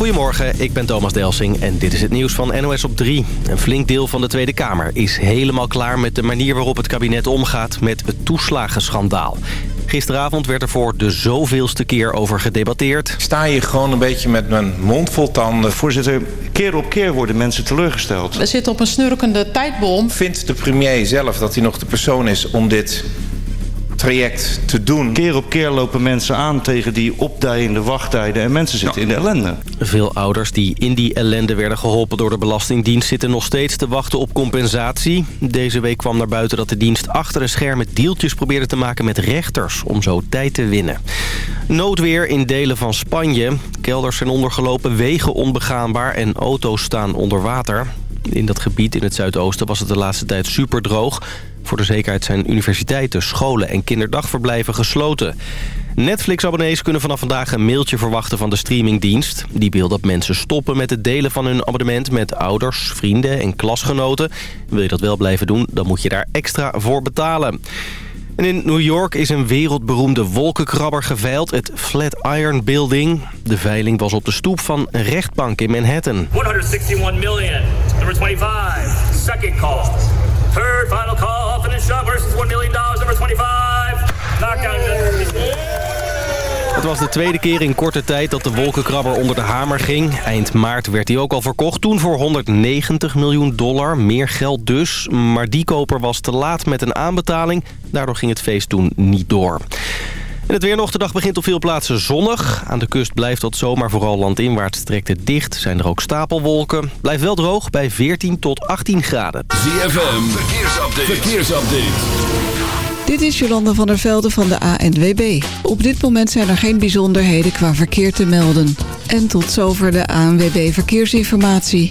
Goedemorgen, ik ben Thomas Delsing en dit is het nieuws van NOS op 3. Een flink deel van de Tweede Kamer is helemaal klaar met de manier waarop het kabinet omgaat met het toeslagenschandaal. Gisteravond werd er voor de zoveelste keer over gedebatteerd. Sta je gewoon een beetje met mijn mond vol tanden. Voorzitter, keer op keer worden mensen teleurgesteld. We zitten op een snurkende tijdbom. Vindt de premier zelf dat hij nog de persoon is om dit traject te doen. Keer op keer lopen mensen aan tegen die opdijende wachttijden en mensen zitten in de ellende. Veel ouders die in die ellende werden geholpen door de Belastingdienst... zitten nog steeds te wachten op compensatie. Deze week kwam naar buiten dat de dienst achter de schermen deeltjes probeerde te maken met rechters... om zo tijd te winnen. Noodweer in delen van Spanje. Kelders zijn ondergelopen, wegen onbegaanbaar en auto's staan onder water. In dat gebied in het zuidoosten was het de laatste tijd super droog. Voor de zekerheid zijn universiteiten, scholen en kinderdagverblijven gesloten. Netflix-abonnees kunnen vanaf vandaag een mailtje verwachten van de streamingdienst. Die wil dat mensen stoppen met het delen van hun abonnement met ouders, vrienden en klasgenoten. Wil je dat wel blijven doen, dan moet je daar extra voor betalen. En in New York is een wereldberoemde wolkenkrabber geveild, het Flatiron Building. De veiling was op de stoep van een rechtbank in Manhattan. 161 million. Number 25. Second call. Third final call. Versus 1 million dollars. Number 25. Knockout. Het was de tweede keer in korte tijd dat de wolkenkrabber onder de hamer ging. Eind maart werd hij ook al verkocht. Toen voor 190 miljoen dollar. Meer geld dus. Maar die koper was te laat met een aanbetaling. Daardoor ging het feest toen niet door. En het weer nog. De dag begint op veel plaatsen zonnig. Aan de kust blijft dat zomaar vooral landinwaarts trekt het dicht. Zijn er ook stapelwolken. Blijft wel droog bij 14 tot 18 graden. ZFM, verkeersupdate. verkeersupdate. Dit is Jolanda van der Velde van de ANWB. Op dit moment zijn er geen bijzonderheden qua verkeer te melden. En tot zover de ANWB Verkeersinformatie.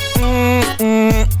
Mm-mm.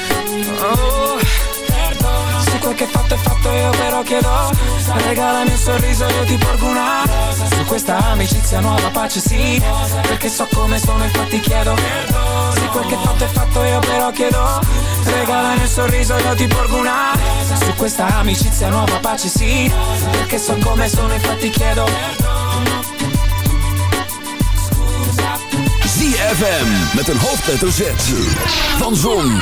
però chiedo Regalami un sorriso io ti porgo una. Su questa amicizia nuova pace sì Perché so come sono infatti chiedo. Se quel che fatto è fatto io però chiedo Regalami un sorriso io ti porgo una. Su questa amicizia nuova pace sì Perché so come sono infatti chiedo. ZFM met een hoofdletter Z. Van Zon,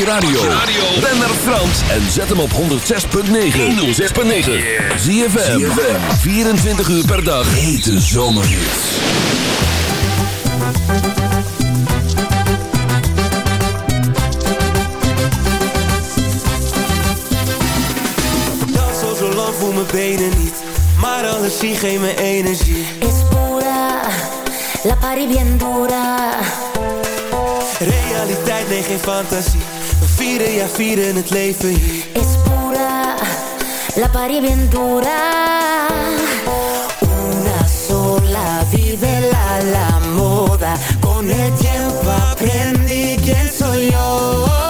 je radio. Ben naar Frans en zet hem op 106.9. 106.9. Zie je 24 uur per dag. Hete zomerhit. Dat zo zo lang voel mijn benen niet. Maar alles zie geen mijn energie. Is pura, la pari bien dura. Realiteit, nee geen fantasie vieren, ja vieren het. Es pura, la pariventura. Una sola, vive la, la moda. Con el tiempo aprendí quién soy yo.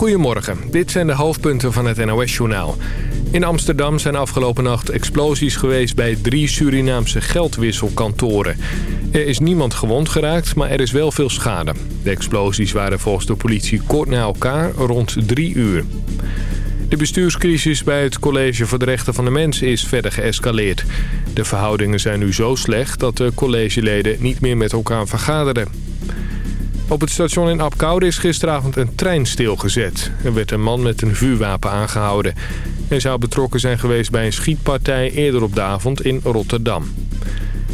Goedemorgen, dit zijn de hoofdpunten van het NOS-journaal. In Amsterdam zijn afgelopen nacht explosies geweest bij drie Surinaamse geldwisselkantoren. Er is niemand gewond geraakt, maar er is wel veel schade. De explosies waren volgens de politie kort na elkaar rond drie uur. De bestuurscrisis bij het College voor de Rechten van de Mens is verder geëscaleerd. De verhoudingen zijn nu zo slecht dat de collegeleden niet meer met elkaar vergaderen. Op het station in Apkoude is gisteravond een trein stilgezet. Er werd een man met een vuurwapen aangehouden. Hij zou betrokken zijn geweest bij een schietpartij eerder op de avond in Rotterdam.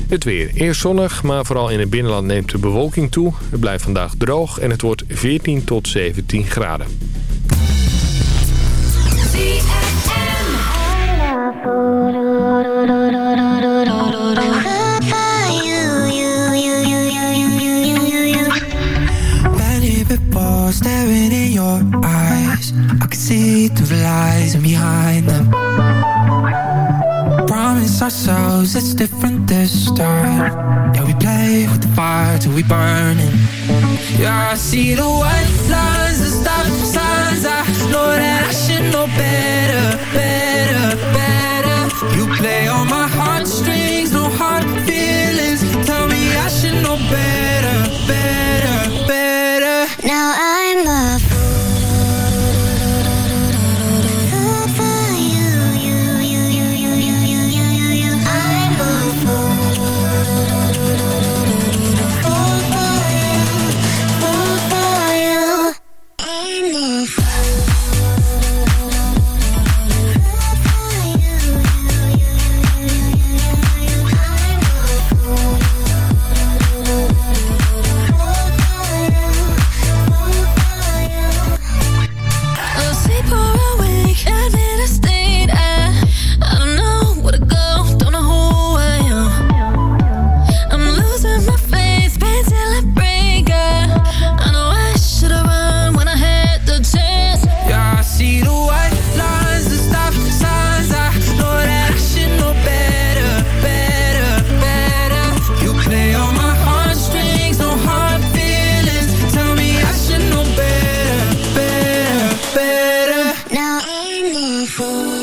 Het weer. Eerst zonnig, maar vooral in het binnenland neemt de bewolking toe. Het blijft vandaag droog en het wordt 14 tot 17 graden. Staring in your eyes. I can see the lies and behind them. Promise ourselves it's different this time. Yeah, we play with the fire till we burning. Yeah, I see the white lines, the stop signs. I know that I should know better, better, better. You play on my heartstrings, no hard feelings. Tell me I should know better, better, better. Now I'm control.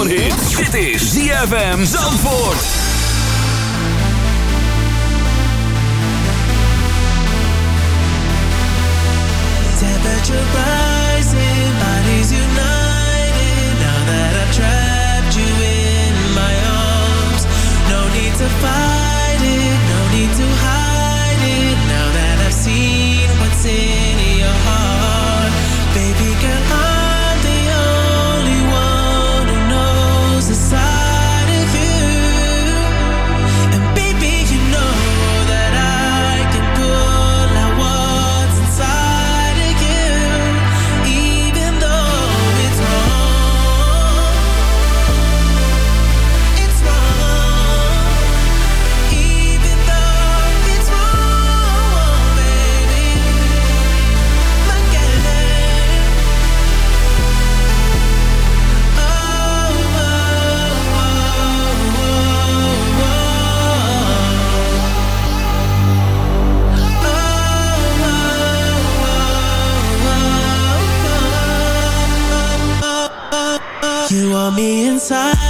Zomerhit. Dit is ZFM Zandvoort. Temperature rising, bodies united. Now that I've trapped you in my arms, no need to fight You want me inside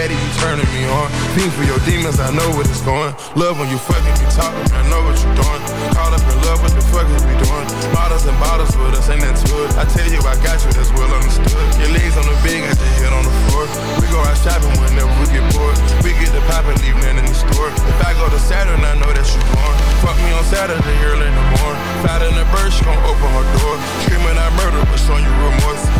And you turning me on. Fiend for your demons, I know what it's going. Love when you fucking me, talking, I know what you're doing. Caught up in love, what the fuck is we doing? Bottles and bottles with us, ain't that it? I tell you, I got you, that's well understood. Your legs on the bed, got your head on the floor. We go out shopping whenever we get bored. We get the pop and leave nothing in the store. If I go to Saturn, I know that you born. Fuck me on Saturday, early in the morning. Fat in the bird, she gon' open her door. Screaming out murder, but showing you remorse.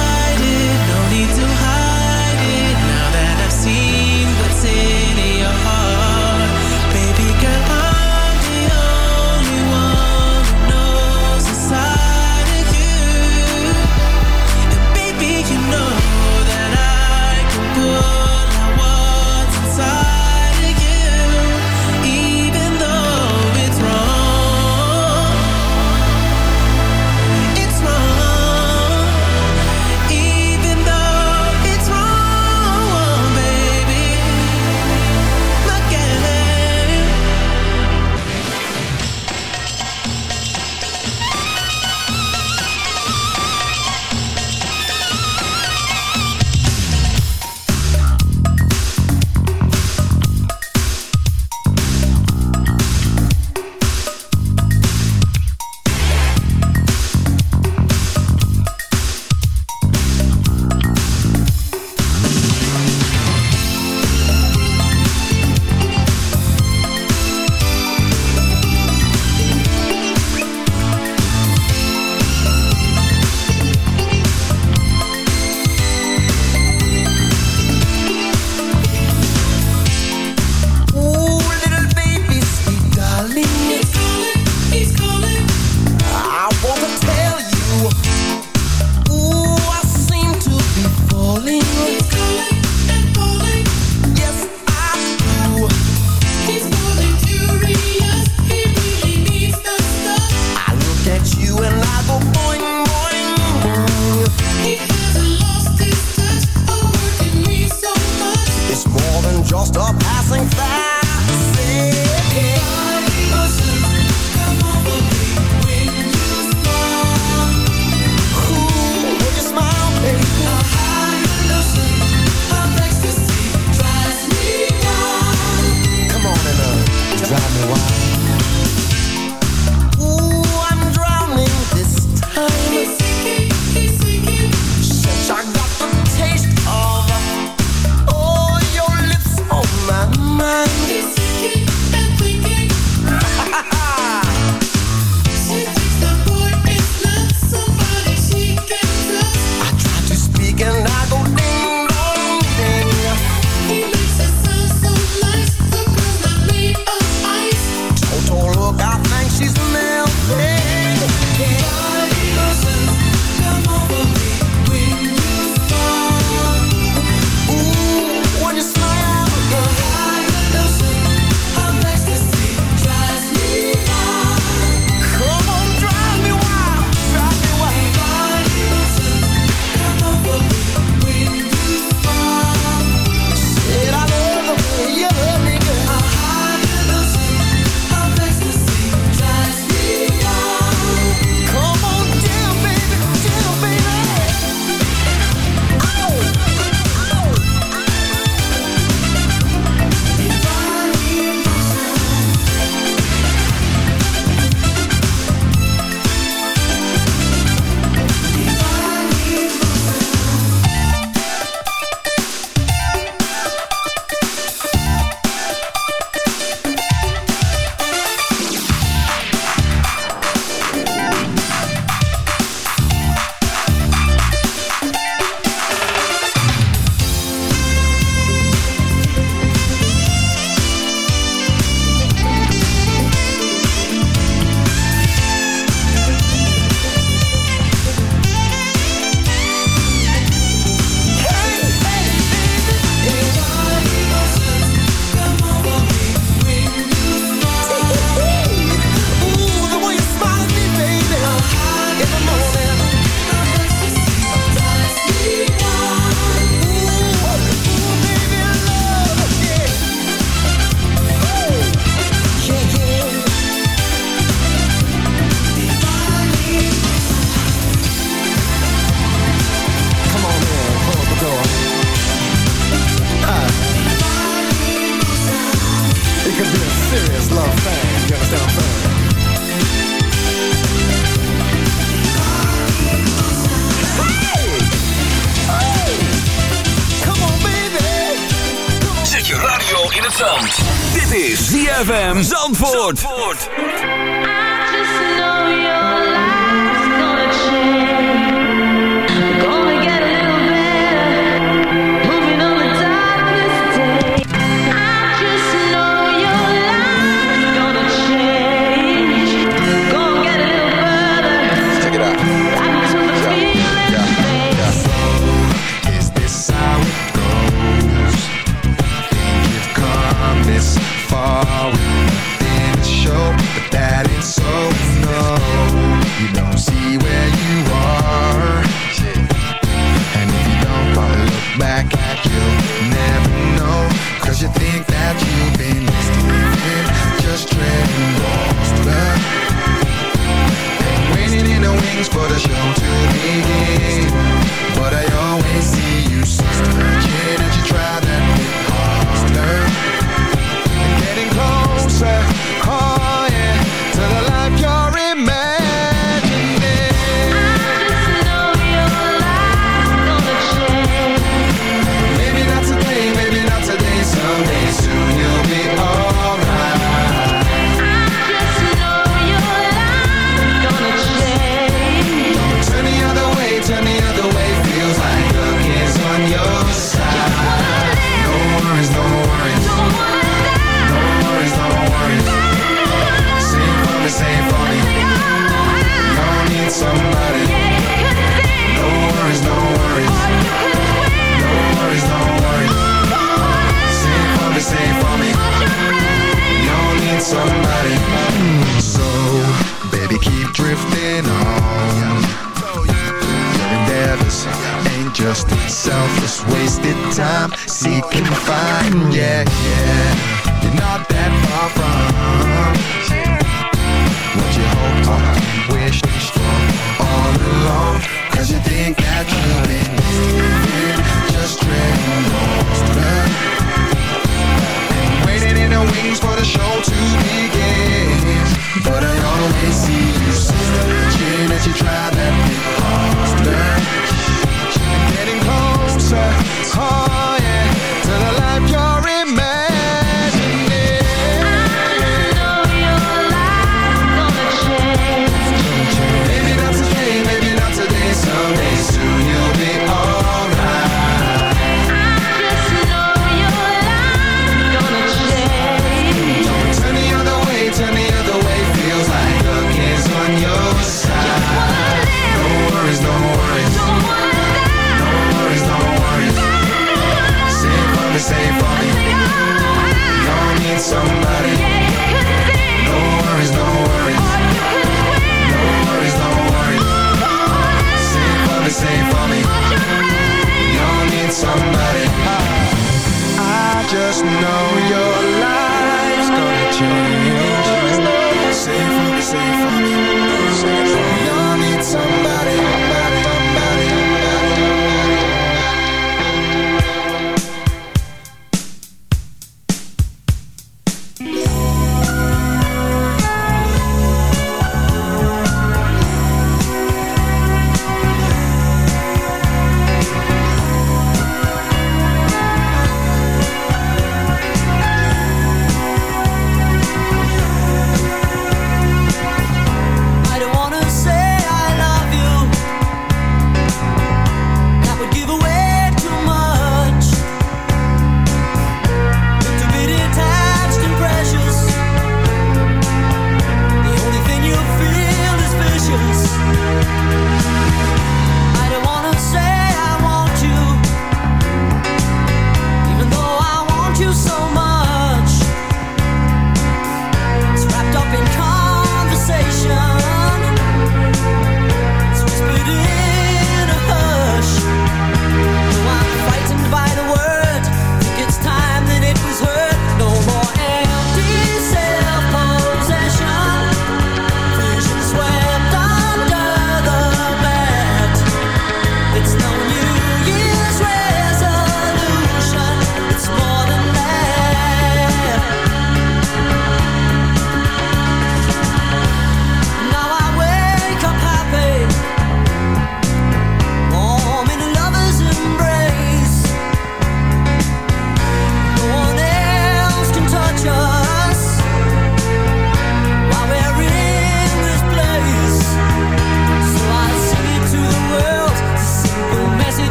Zandvoort. No.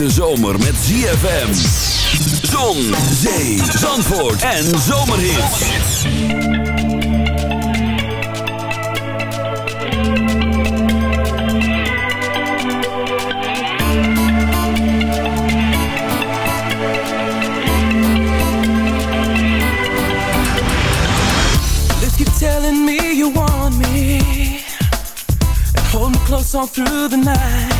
Hete zomer met ZFM. Zon, zee, zandvoort en keep telling me you want me. And hold me close all through the night